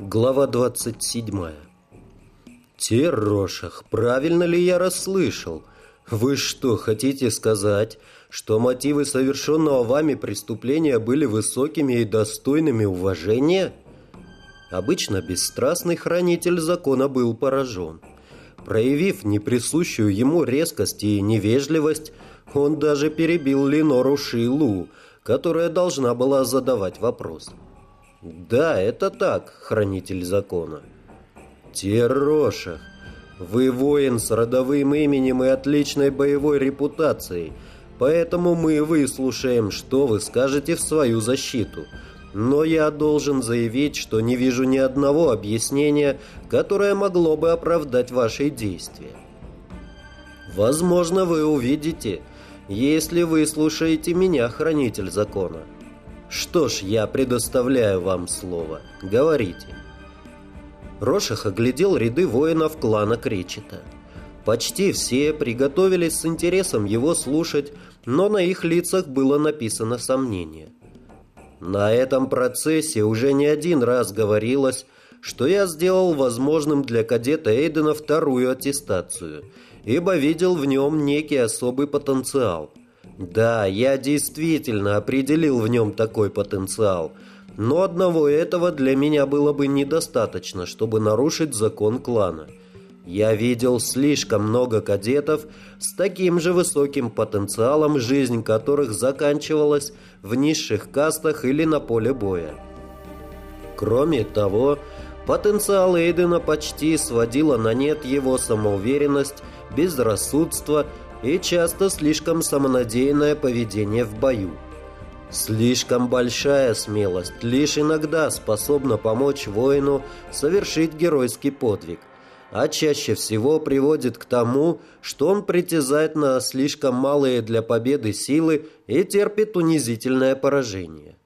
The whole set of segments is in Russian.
Глава 27 Терошах, правильно ли я расслышал? Вы что, хотите сказать, что мотивы совершенного вами преступления были высокими и достойными уважения? Обычно бесстрастный хранитель закона был поражен. Проявив неприсущую ему резкость и невежливость, он даже перебил Ленору Шилу, которая должна была задавать вопрос. «Да, это так, хранитель закона». «Терошах, вы воин с родовым именем и отличной боевой репутацией, поэтому мы выслушаем, что вы скажете в свою защиту. Но я должен заявить, что не вижу ни одного объяснения, которое могло бы оправдать ваши действия. Возможно, вы увидите, если вы слушаете меня, хранитель закона. Что ж, я предоставляю вам слово. Говорите. Рошах оглядел ряды воинов клана Кречета. Почти все приготовились с интересом его слушать, но на их лицах было написано сомнение. На этом процессе уже не один раз говорилось, что я сделал возможным для кадета Эйдена вторую аттестацию – ибо видел в нем некий особый потенциал. Да, я действительно определил в нем такой потенциал, но одного этого для меня было бы недостаточно, чтобы нарушить закон клана. Я видел слишком много кадетов с таким же высоким потенциалом, жизнь которых заканчивалась в низших кастах или на поле боя. Кроме того, потенциал Эйдена почти сводила на нет его самоуверенность безрассудство и часто слишком самонадеянное поведение в бою. Слишком большая смелость лишь иногда способна помочь воину совершить геройский подвиг, а чаще всего приводит к тому, что он притязает на слишком малые для победы силы и терпит унизительное поражение.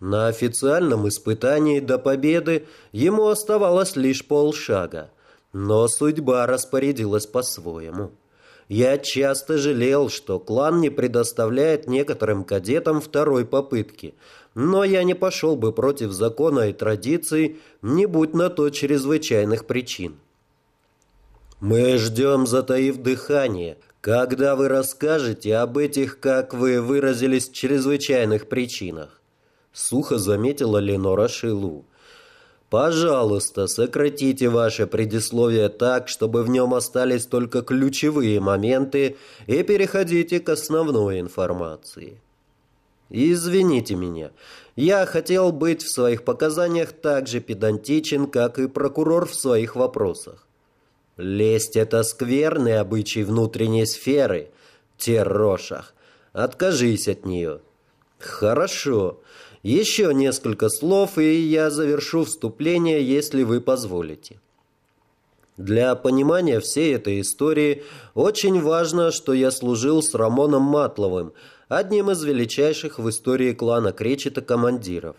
На официальном испытании до победы ему оставалось лишь полшага, но судьба распорядилась по-своему. Я часто жалел, что клан не предоставляет некоторым кадетам второй попытки, но я не пошел бы против закона и традиций, не будь на то чрезвычайных причин. Мы ждем, затаив дыхание, когда вы расскажете об этих, как вы выразились, чрезвычайных причинах. Сухо заметила Ленора Шилу. Пожалуйста, сократите ваше предисловие так, чтобы в нем остались только ключевые моменты и переходите к основной информации. Извините меня, я хотел быть в своих показаниях так же педантичен, как и прокурор в своих вопросах. Лесть – это скверный обычай внутренней сферы, Террошах. Откажись от нее. Хорошо. Еще несколько слов, и я завершу вступление, если вы позволите. Для понимания всей этой истории очень важно, что я служил с Рамоном Матловым, одним из величайших в истории клана Кречета командиров.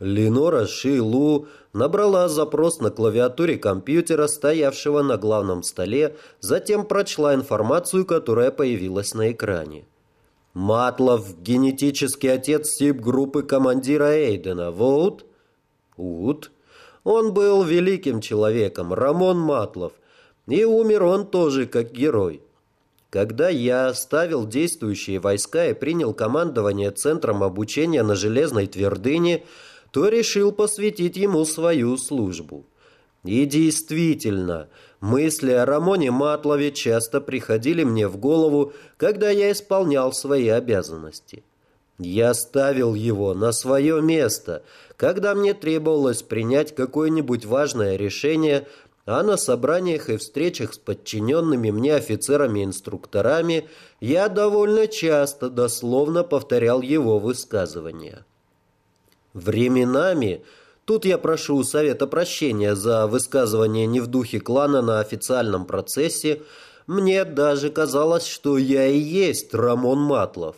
Ленора Шилу набрала запрос на клавиатуре компьютера, стоявшего на главном столе, затем прочла информацию, которая появилась на экране. Матлов – генетический отец СИП-группы командира Эйдена. Вот. Ут. Он был великим человеком, Рамон Матлов. И умер он тоже как герой. Когда я оставил действующие войска и принял командование Центром обучения на Железной Твердыне, то решил посвятить ему свою службу. И действительно, мысли о Рамоне Матлове часто приходили мне в голову, когда я исполнял свои обязанности. Я ставил его на свое место, когда мне требовалось принять какое-нибудь важное решение, а на собраниях и встречах с подчиненными мне офицерами-инструкторами я довольно часто дословно повторял его высказывания. Временами Тут я прошу у совета прощения за высказывание не в духе клана на официальном процессе. Мне даже казалось, что я и есть Рамон Матлов.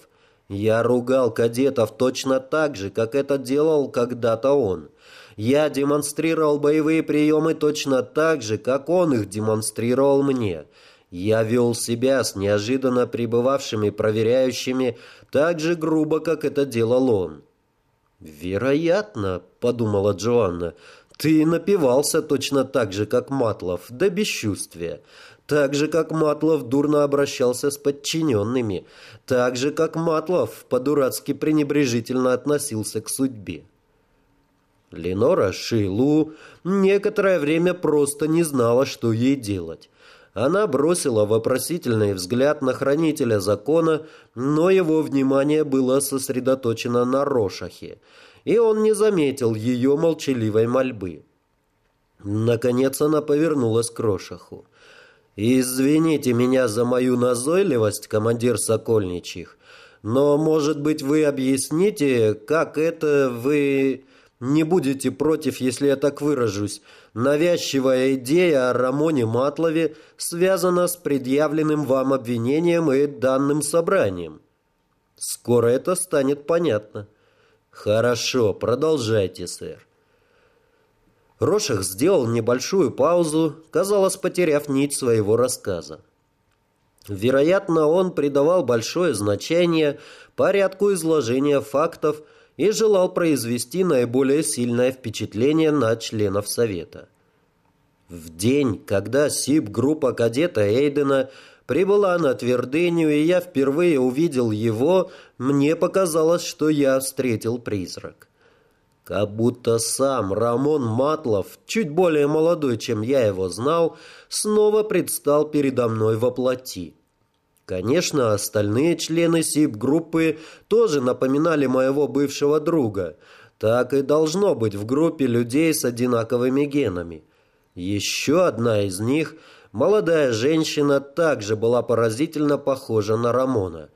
Я ругал кадетов точно так же, как это делал когда-то он. Я демонстрировал боевые приемы точно так же, как он их демонстрировал мне. Я вел себя с неожиданно прибывавшими проверяющими так же грубо, как это делал он. «Вероятно», — подумала Джоанна, Ты напивался точно так же, как Матлов, до бесчувствия. Так же, как Матлов дурно обращался с подчиненными. Так же, как Матлов по-дурацки пренебрежительно относился к судьбе. Ленора Шилу некоторое время просто не знала, что ей делать. Она бросила вопросительный взгляд на хранителя закона, но его внимание было сосредоточено на Рошахе, и он не заметил ее молчаливой мольбы. Наконец она повернулась к Рошаху. «Извините меня за мою назойливость, командир Сокольничьих, но, может быть, вы объясните, как это вы не будете против, если я так выражусь, навязчивая идея о Рамоне Матлове связана с предъявленным вам обвинением и данным собранием. Скоро это станет понятно. Хорошо, продолжайте, сэр. Рошах сделал небольшую паузу, казалось, потеряв нить своего рассказа. Вероятно, он придавал большое значение порядку изложения фактов – и желал произвести наиболее сильное впечатление на членов Совета. В день, когда СИП-группа кадета Эйдена прибыла на твердыню, и я впервые увидел его, мне показалось, что я встретил призрак. Как будто сам Рамон Матлов, чуть более молодой, чем я его знал, снова предстал передо мной во плоти. Конечно, остальные члены СИП-группы тоже напоминали моего бывшего друга. Так и должно быть в группе людей с одинаковыми генами. Еще одна из них, молодая женщина, также была поразительно похожа на Рамона.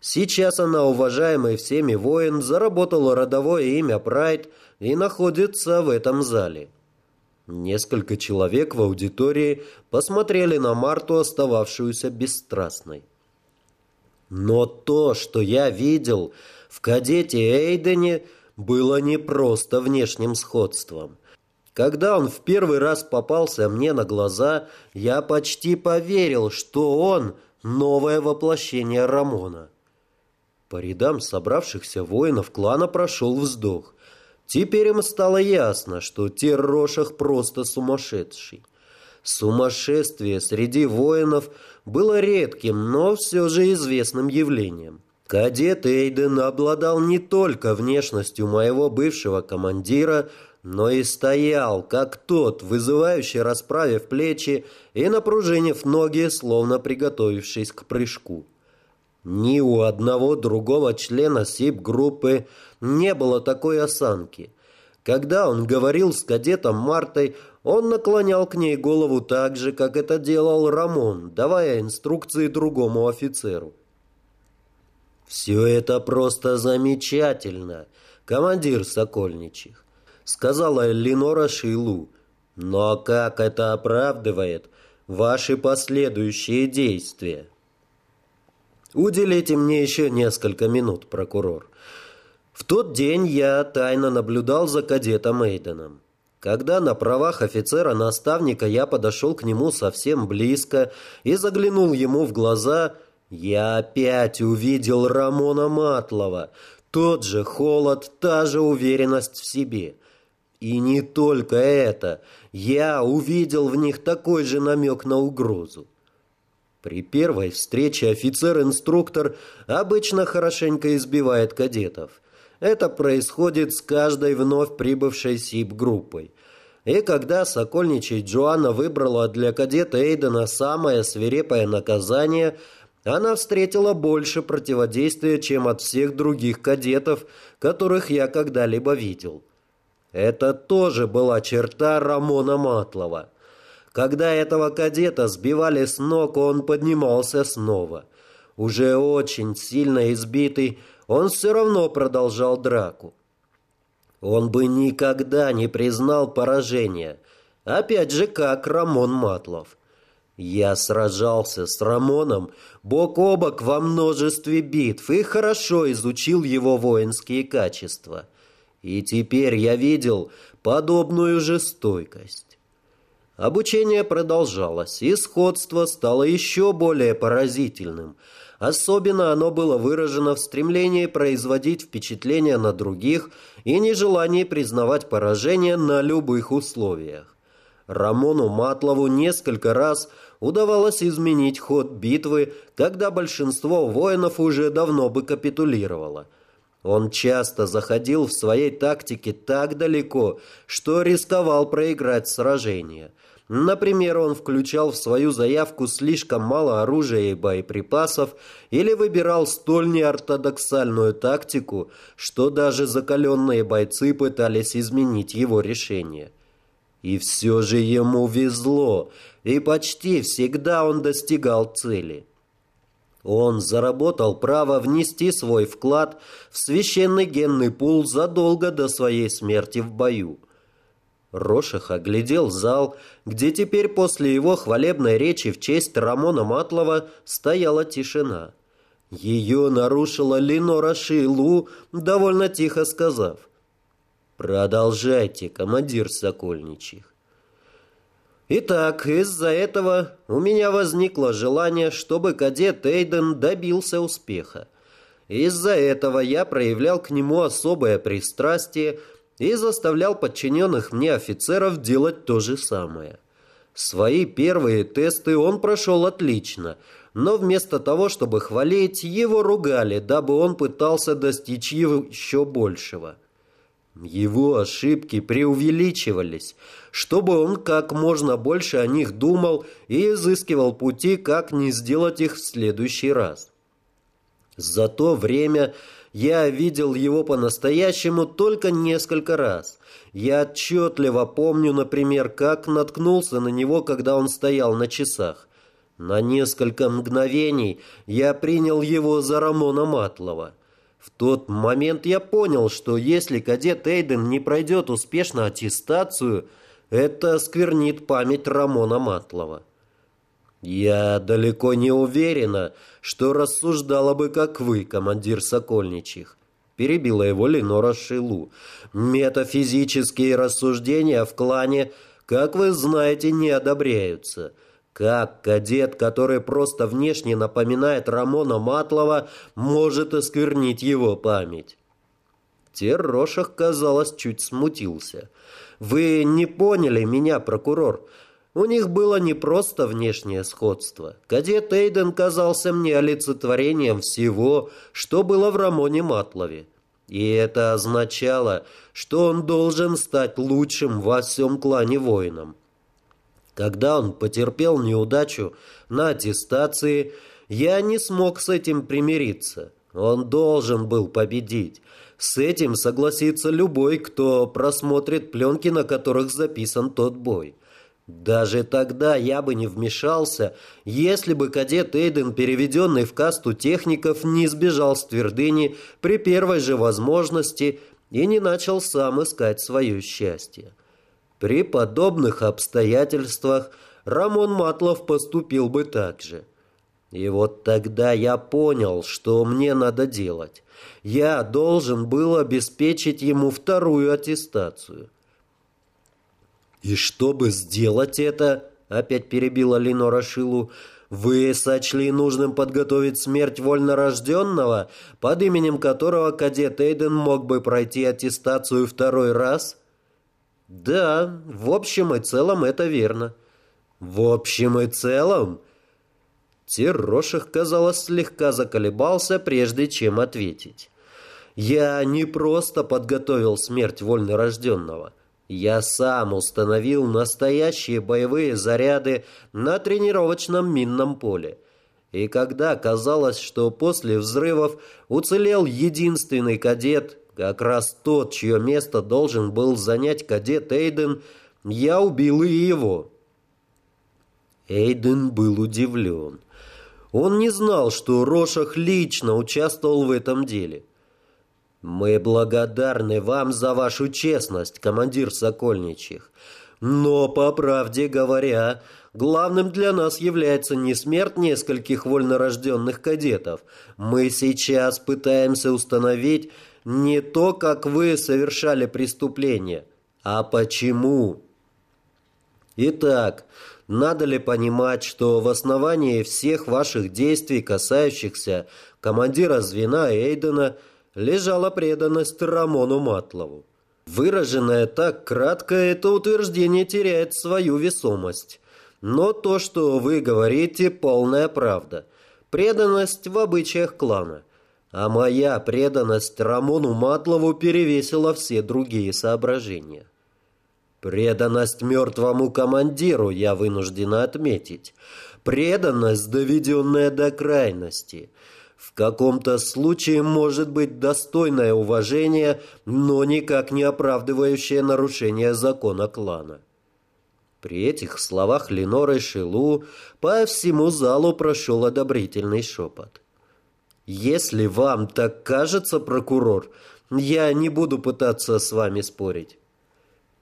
Сейчас она, уважаемый всеми воин, заработала родовое имя Прайд и находится в этом зале. Несколько человек в аудитории посмотрели на Марту, остававшуюся бесстрастной. Но то, что я видел в кадете Эйдене, было не просто внешним сходством. Когда он в первый раз попался мне на глаза, я почти поверил, что он – новое воплощение Рамона. По рядам собравшихся воинов клана прошел вздох. Теперь им стало ясно, что Террошах просто сумасшедший. Сумасшествие среди воинов было редким, но все же известным явлением. Кадет Эйден обладал не только внешностью моего бывшего командира, но и стоял, как тот, вызывающий расправив плечи и напружинив ноги, словно приготовившись к прыжку. Ни у одного другого члена СИП-группы не было такой осанки. Когда он говорил с кадетом Мартой, он наклонял к ней голову так же, как это делал Рамон, давая инструкции другому офицеру. «Все это просто замечательно, командир Сокольничьих», — сказала Ленора Шилу. «Но как это оправдывает ваши последующие действия?» «Уделите мне еще несколько минут, прокурор. В тот день я тайно наблюдал за кадетом Эйденом. Когда на правах офицера-наставника я подошел к нему совсем близко и заглянул ему в глаза, я опять увидел Рамона Матлова. Тот же холод, та же уверенность в себе. И не только это. Я увидел в них такой же намек на угрозу. При первой встрече офицер-инструктор обычно хорошенько избивает кадетов. Это происходит с каждой вновь прибывшей СИП-группой. И когда Сокольничий Джоанна выбрала для кадета Эйдена самое свирепое наказание, она встретила больше противодействия, чем от всех других кадетов, которых я когда-либо видел. Это тоже была черта Рамона Матлова. Когда этого кадета сбивали с ног, он поднимался снова. Уже очень сильно избитый, он все равно продолжал драку. Он бы никогда не признал поражения. Опять же, как Рамон Матлов. Я сражался с Рамоном бок о бок во множестве битв и хорошо изучил его воинские качества. И теперь я видел подобную же стойкость. Обучение продолжалось, и сходство стало еще более поразительным – Особенно оно было выражено в стремлении производить впечатление на других и нежелании признавать поражение на любых условиях. Рамону Матлову несколько раз удавалось изменить ход битвы, когда большинство воинов уже давно бы капитулировало. Он часто заходил в своей тактике так далеко, что рисковал проиграть сражение – Например, он включал в свою заявку слишком мало оружия и боеприпасов или выбирал столь неортодоксальную тактику, что даже закаленные бойцы пытались изменить его решение. И все же ему везло, и почти всегда он достигал цели. Он заработал право внести свой вклад в священный генный пул задолго до своей смерти в бою. Рошах оглядел зал, где теперь после его хвалебной речи в честь Рамона Матлова стояла тишина. Ее нарушила Ленора Шилу, довольно тихо сказав. «Продолжайте, командир Сокольничьих». Итак, из-за этого у меня возникло желание, чтобы кадет Эйден добился успеха. Из-за этого я проявлял к нему особое пристрастие – и заставлял подчиненных мне офицеров делать то же самое. Свои первые тесты он прошел отлично, но вместо того, чтобы хвалить, его ругали, дабы он пытался достичь еще большего. Его ошибки преувеличивались, чтобы он как можно больше о них думал и изыскивал пути, как не сделать их в следующий раз. За то время я видел его по-настоящему только несколько раз. Я отчетливо помню, например, как наткнулся на него, когда он стоял на часах. На несколько мгновений я принял его за Рамона Матлова. В тот момент я понял, что если кадет Эйден не пройдет успешно аттестацию, это сквернит память Рамона Матлова. «Я далеко не уверена, что рассуждала бы, как вы, командир Сокольничьих», перебила его Ленора Шилу. «Метафизические рассуждения в клане, как вы знаете, не одобряются». Как кадет, который просто внешне напоминает Рамона Матлова, может осквернить его память? Террошах, казалось, чуть смутился. «Вы не поняли меня, прокурор. У них было не просто внешнее сходство. Кадет Эйден казался мне олицетворением всего, что было в Рамоне Матлове. И это означало, что он должен стать лучшим во всем клане воином. Когда он потерпел неудачу на аттестации, я не смог с этим примириться. Он должен был победить. С этим согласится любой, кто просмотрит пленки, на которых записан тот бой. Даже тогда я бы не вмешался, если бы кадет Эйден, переведенный в касту техников, не сбежал с твердыни при первой же возможности и не начал сам искать свое счастье. При подобных обстоятельствах Рамон Матлов поступил бы так же. И вот тогда я понял, что мне надо делать. Я должен был обеспечить ему вторую аттестацию. «И чтобы сделать это, — опять перебила Ленора Шилу, — вы сочли нужным подготовить смерть вольнорожденного, под именем которого кадет Эйден мог бы пройти аттестацию второй раз?» «Да, в общем и целом это верно». «В общем и целом?» Тероших, казалось, слегка заколебался, прежде чем ответить. «Я не просто подготовил смерть вольнорожденного». Я сам установил настоящие боевые заряды на тренировочном минном поле. И когда казалось, что после взрывов уцелел единственный кадет, как раз тот, чье место должен был занять кадет Эйден, я убил и его. Эйден был удивлен. Он не знал, что Рошах лично участвовал в этом деле. «Мы благодарны вам за вашу честность, командир Сокольничьих. Но, по правде говоря, главным для нас является не смерть нескольких вольнорожденных кадетов. Мы сейчас пытаемся установить не то, как вы совершали преступление, а почему». Итак, Надо ли понимать, что в основании всех ваших действий, касающихся командира звена Эйдена, лежала преданность Рамону Матлову? Выраженное так кратко, это утверждение теряет свою весомость. Но то, что вы говорите, полная правда. Преданность в обычаях клана. А моя преданность Рамону Матлову перевесила все другие соображения. Преданность мертвому командиру я вынуждена отметить. Преданность, доведенная до крайности. В каком-то случае может быть достойное уважение, но никак не оправдывающее нарушение закона клана. При этих словах Леноры Шилу по всему залу прошел одобрительный шепот. «Если вам так кажется, прокурор, я не буду пытаться с вами спорить.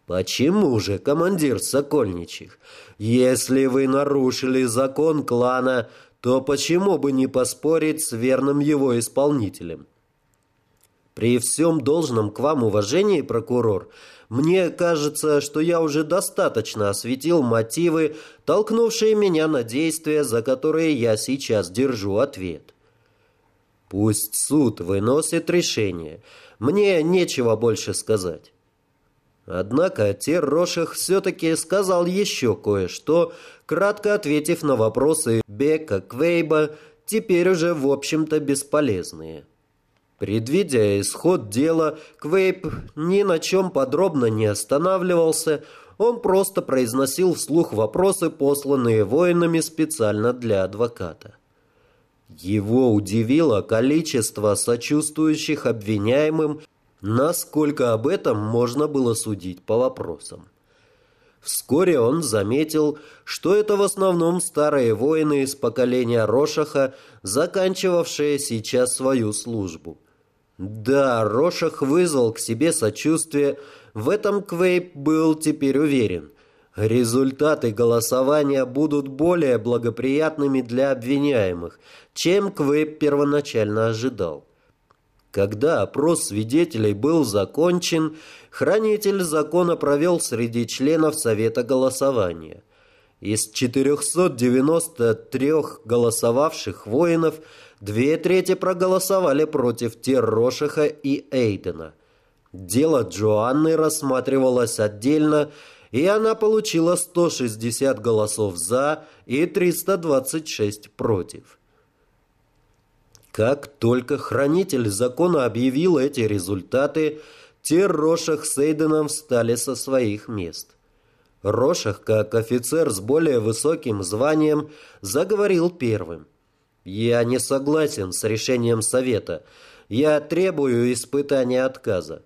«Почему же, командир Сокольничих? Если вы нарушили закон клана, то почему бы не поспорить с верным его исполнителем?» «При всем должном к вам уважении, прокурор, мне кажется, что я уже достаточно осветил мотивы, толкнувшие меня на действия, за которые я сейчас держу ответ». «Пусть суд выносит решение. Мне нечего больше сказать». Однако Терроших все-таки сказал еще кое-что, кратко ответив на вопросы Бека Квейба, теперь уже, в общем-то, бесполезные. Предвидя исход дела, Квейб ни на чем подробно не останавливался, он просто произносил вслух вопросы, посланные воинами специально для адвоката. Его удивило количество сочувствующих обвиняемым насколько об этом можно было судить по вопросам. Вскоре он заметил, что это в основном старые воины из поколения Рошаха, заканчивавшие сейчас свою службу. Да, Рошах вызвал к себе сочувствие, в этом Квейп был теперь уверен. Результаты голосования будут более благоприятными для обвиняемых, чем Квейп первоначально ожидал. Когда опрос свидетелей был закончен, хранитель закона провел среди членов Совета голосования. Из 493 голосовавших воинов две трети проголосовали против Террошиха и Эйдена. Дело Джоанны рассматривалось отдельно, и она получила 160 голосов «за» и 326 «против». Как только хранитель закона объявил эти результаты, те Рошах с Эйденом встали со своих мест. Рошах, как офицер с более высоким званием, заговорил первым. «Я не согласен с решением совета. Я требую испытания отказа».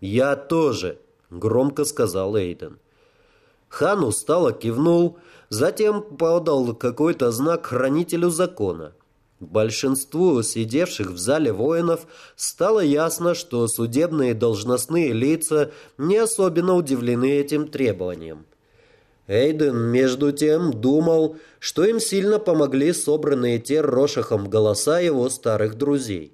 «Я тоже», — громко сказал Эйден. Хан устало кивнул, затем подал какой-то знак хранителю закона. Большинству сидевших в зале воинов стало ясно, что судебные должностные лица не особенно удивлены этим требованием. Эйден, между тем, думал, что им сильно помогли собранные Террошахом голоса его старых друзей.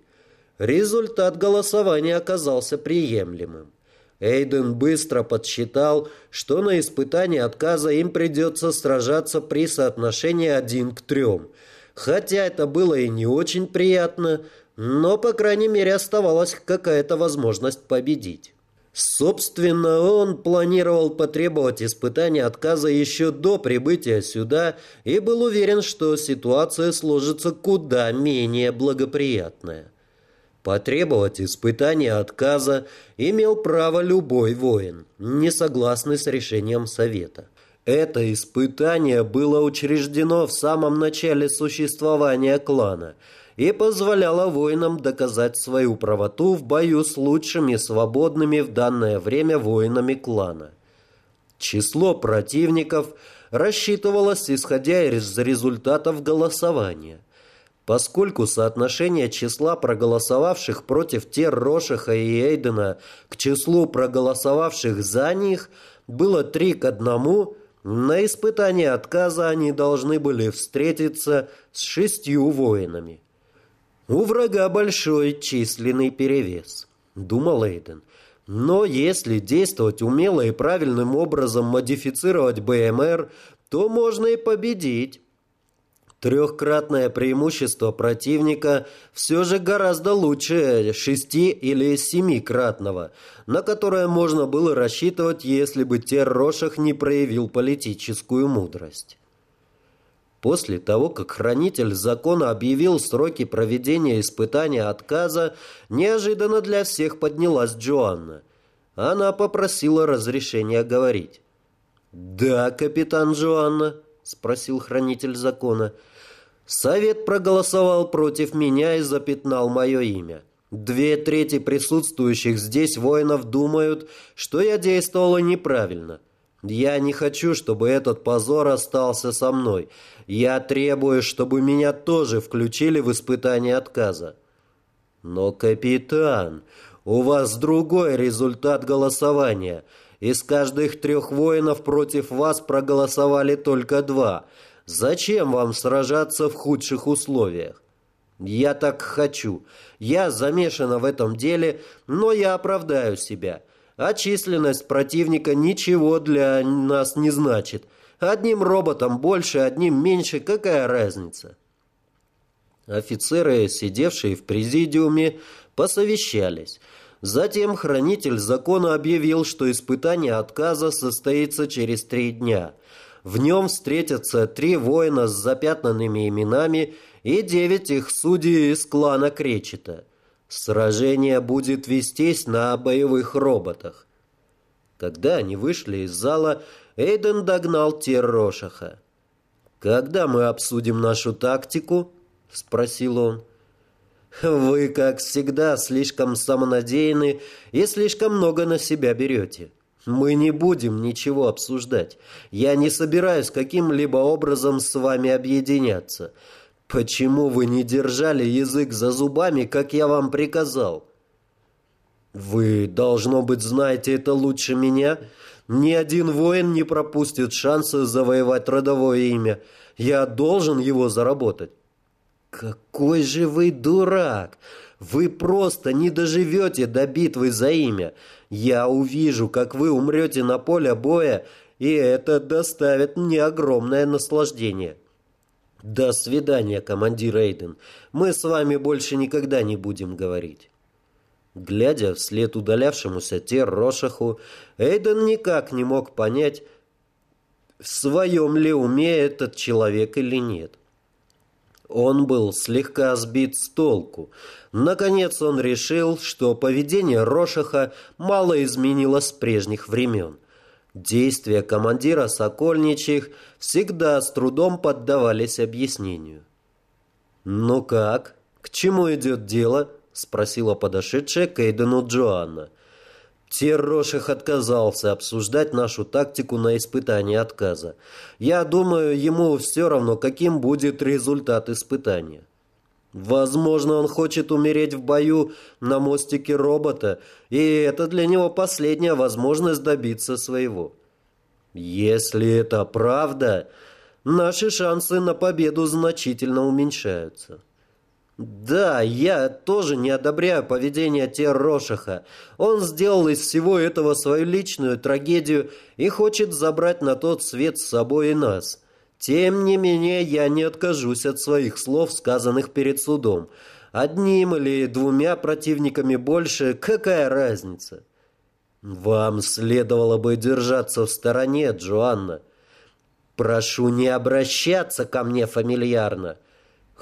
Результат голосования оказался приемлемым. Эйден быстро подсчитал, что на испытании отказа им придется сражаться при соотношении один к трем – Хотя это было и не очень приятно, но, по крайней мере, оставалась какая-то возможность победить. Собственно, он планировал потребовать испытания отказа еще до прибытия сюда и был уверен, что ситуация сложится куда менее благоприятная. Потребовать испытания отказа имел право любой воин, не согласный с решением Совета. Это испытание было учреждено в самом начале существования клана и позволяло воинам доказать свою правоту в бою с лучшими свободными в данное время воинами клана. Число противников рассчитывалось исходя из результатов голосования. Поскольку соотношение числа проголосовавших против Террошиха и Эйдена к числу проголосовавших за них было 3 к 1, на испытание отказа они должны были встретиться с шестью воинами. У врага большой численный перевес, думал Эйден. Но если действовать умело и правильным образом модифицировать БМР, то можно и победить. Трехкратное преимущество противника все же гораздо лучше шести- или семикратного, на которое можно было рассчитывать, если бы Террошах не проявил политическую мудрость. После того, как хранитель закона объявил сроки проведения испытания отказа, неожиданно для всех поднялась Джоанна. Она попросила разрешения говорить. «Да, капитан Джоанна», — спросил хранитель закона, — Совет проголосовал против меня и запятнал мое имя. Две трети присутствующих здесь воинов думают, что я действовала неправильно. Я не хочу, чтобы этот позор остался со мной. Я требую, чтобы меня тоже включили в испытание отказа. Но, капитан, у вас другой результат голосования. Из каждых трех воинов против вас проголосовали только два – Зачем вам сражаться в худших условиях? Я так хочу. Я замешана в этом деле, но я оправдаю себя. А численность противника ничего для нас не значит. Одним роботом больше, одним меньше, какая разница? Офицеры, сидевшие в президиуме, посовещались. Затем хранитель закона объявил, что испытание отказа состоится через три дня – в нем встретятся три воина с запятнанными именами и девять их судей из клана Кречета. Сражение будет вестись на боевых роботах. Когда они вышли из зала, Эйден догнал Террошаха. «Когда мы обсудим нашу тактику?» — спросил он. «Вы, как всегда, слишком самонадеянны и слишком много на себя берете. Мы не будем ничего обсуждать. Я не собираюсь каким-либо образом с вами объединяться. Почему вы не держали язык за зубами, как я вам приказал? Вы, должно быть, знаете это лучше меня. Ни один воин не пропустит шанса завоевать родовое имя. Я должен его заработать. Какой же вы дурак! Вы просто не доживете до битвы за имя. Я увижу, как вы умрете на поле боя, и это доставит мне огромное наслаждение. До свидания, командир Эйден. Мы с вами больше никогда не будем говорить. Глядя вслед удалявшемуся Террошаху, Эйден никак не мог понять, в своем ли уме этот человек или нет. Он был слегка сбит с толку. Наконец он решил, что поведение Рошаха мало изменилось с прежних времен. Действия командира Сокольничьих всегда с трудом поддавались объяснению. «Ну как? К чему идет дело?» – спросила подошедшая к Эйдену Джоанна – Терроших отказался обсуждать нашу тактику на испытании отказа. Я думаю, ему все равно, каким будет результат испытания. Возможно, он хочет умереть в бою на мостике робота, и это для него последняя возможность добиться своего. Если это правда, наши шансы на победу значительно уменьшаются. Да, я тоже не одобряю поведение Террошиха. Он сделал из всего этого свою личную трагедию и хочет забрать на тот свет с собой и нас. Тем не менее, я не откажусь от своих слов, сказанных перед судом. Одним или двумя противниками больше, какая разница? Вам следовало бы держаться в стороне, Джоанна. Прошу не обращаться ко мне фамильярно.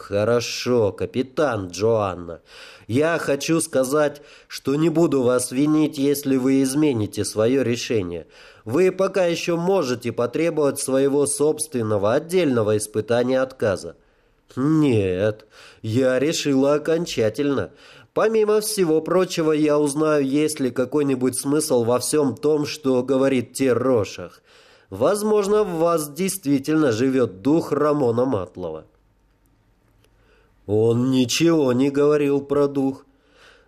«Хорошо, капитан Джоанна. Я хочу сказать, что не буду вас винить, если вы измените свое решение. Вы пока еще можете потребовать своего собственного отдельного испытания отказа». «Нет, я решила окончательно. Помимо всего прочего, я узнаю, есть ли какой-нибудь смысл во всем том, что говорит Террошах. Возможно, в вас действительно живет дух Рамона Матлова». Он ничего не говорил про дух.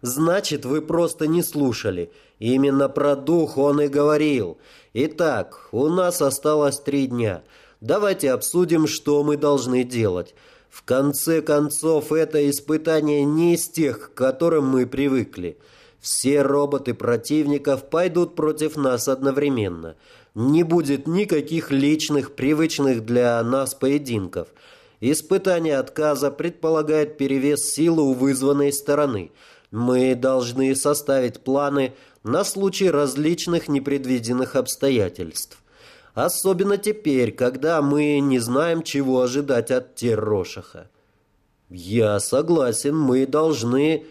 Значит, вы просто не слушали. Именно про дух он и говорил. Итак, у нас осталось три дня. Давайте обсудим, что мы должны делать. В конце концов, это испытание не из тех, к которым мы привыкли. Все роботы противников пойдут против нас одновременно. Не будет никаких личных, привычных для нас поединков. Испытание отказа предполагает перевес силы у вызванной стороны. Мы должны составить планы на случай различных непредвиденных обстоятельств. Особенно теперь, когда мы не знаем, чего ожидать от Террошаха. Я согласен, мы должны...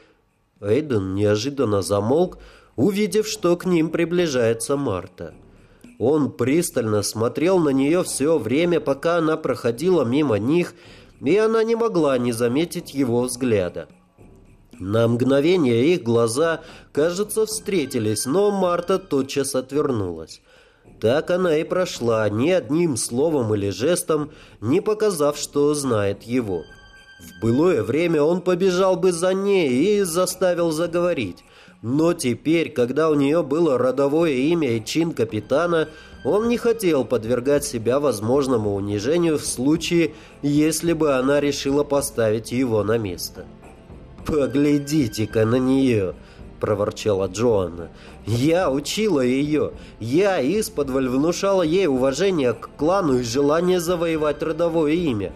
Эйден неожиданно замолк, увидев, что к ним приближается Марта. Он пристально смотрел на нее все время, пока она проходила мимо них, и она не могла не заметить его взгляда. На мгновение их глаза, кажется, встретились, но Марта тотчас отвернулась. Так она и прошла, ни одним словом или жестом, не показав, что знает его. — в былое время он побежал бы за ней и заставил заговорить. Но теперь, когда у нее было родовое имя и чин капитана, он не хотел подвергать себя возможному унижению в случае, если бы она решила поставить его на место. «Поглядите-ка на нее!» – проворчала Джоанна. «Я учила ее. Я исподволь внушала ей уважение к клану и желание завоевать родовое имя.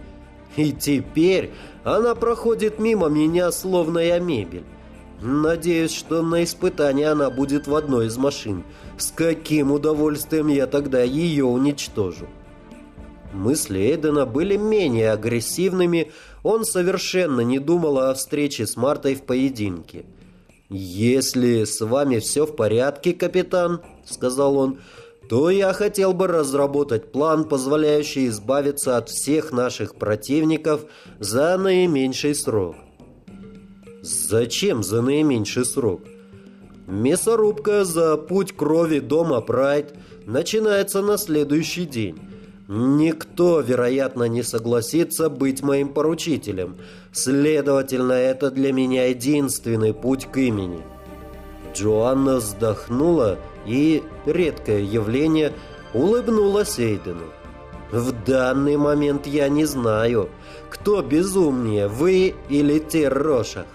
И теперь она проходит мимо меня, словно я мебель. Надеюсь, что на испытании она будет в одной из машин. С каким удовольствием я тогда ее уничтожу? Мысли Эйдена были менее агрессивными, он совершенно не думал о встрече с Мартой в поединке. «Если с вами все в порядке, капитан», — сказал он, — то я хотел бы разработать план, позволяющий избавиться от всех наших противников за наименьший срок. Зачем за наименьший срок? Мясорубка за путь крови дома Прайд начинается на следующий день. Никто, вероятно, не согласится быть моим поручителем. Следовательно, это для меня единственный путь к имени. Джоанна вздохнула и, редкое явление, улыбнулась Эйдену. «В данный момент я не знаю, кто безумнее, вы или Террошах.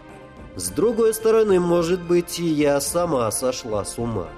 С другой стороны, может быть, я сама сошла с ума».